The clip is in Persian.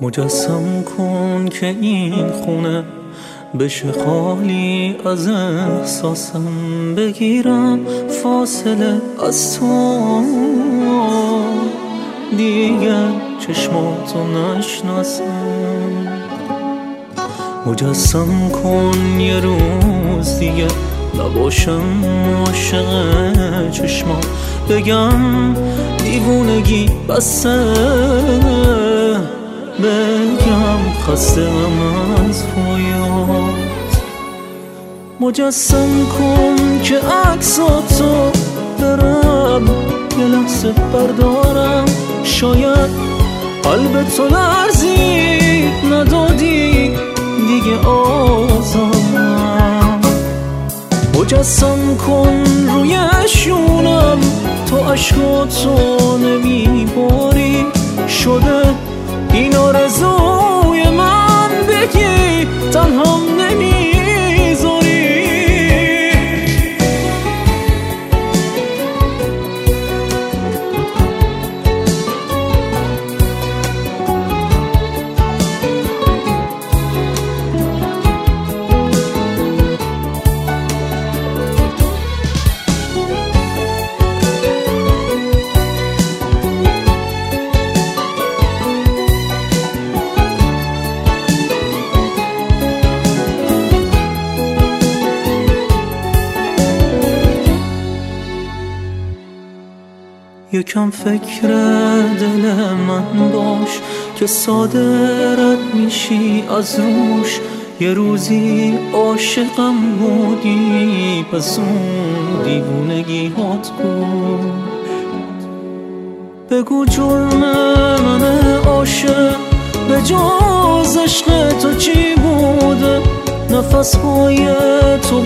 مجسم کن که این خونه بشه خالی. از احساسم بگیرم فاصله از تو. دیگر چشماتو نشناسم. مجسم کن یه روز دیگه نباشم عاشق چشما بگم دیوونگی بسه بگم خسته از رویات مجسم کن که عکساتو برم یه لحظه بردارم. شاید قلب تو لرزید ندادی دیگه آزارم مجسم کن روی شونم تو عشقاتو نمیباری شده این یکم فکر دل من باش که ساده میشی از روش. یه روزی عاشقم بودی پس اون دیوونگی هات گوش بگو جرم من عاشق به جز عشق تو چی بوده؟ نفس های تو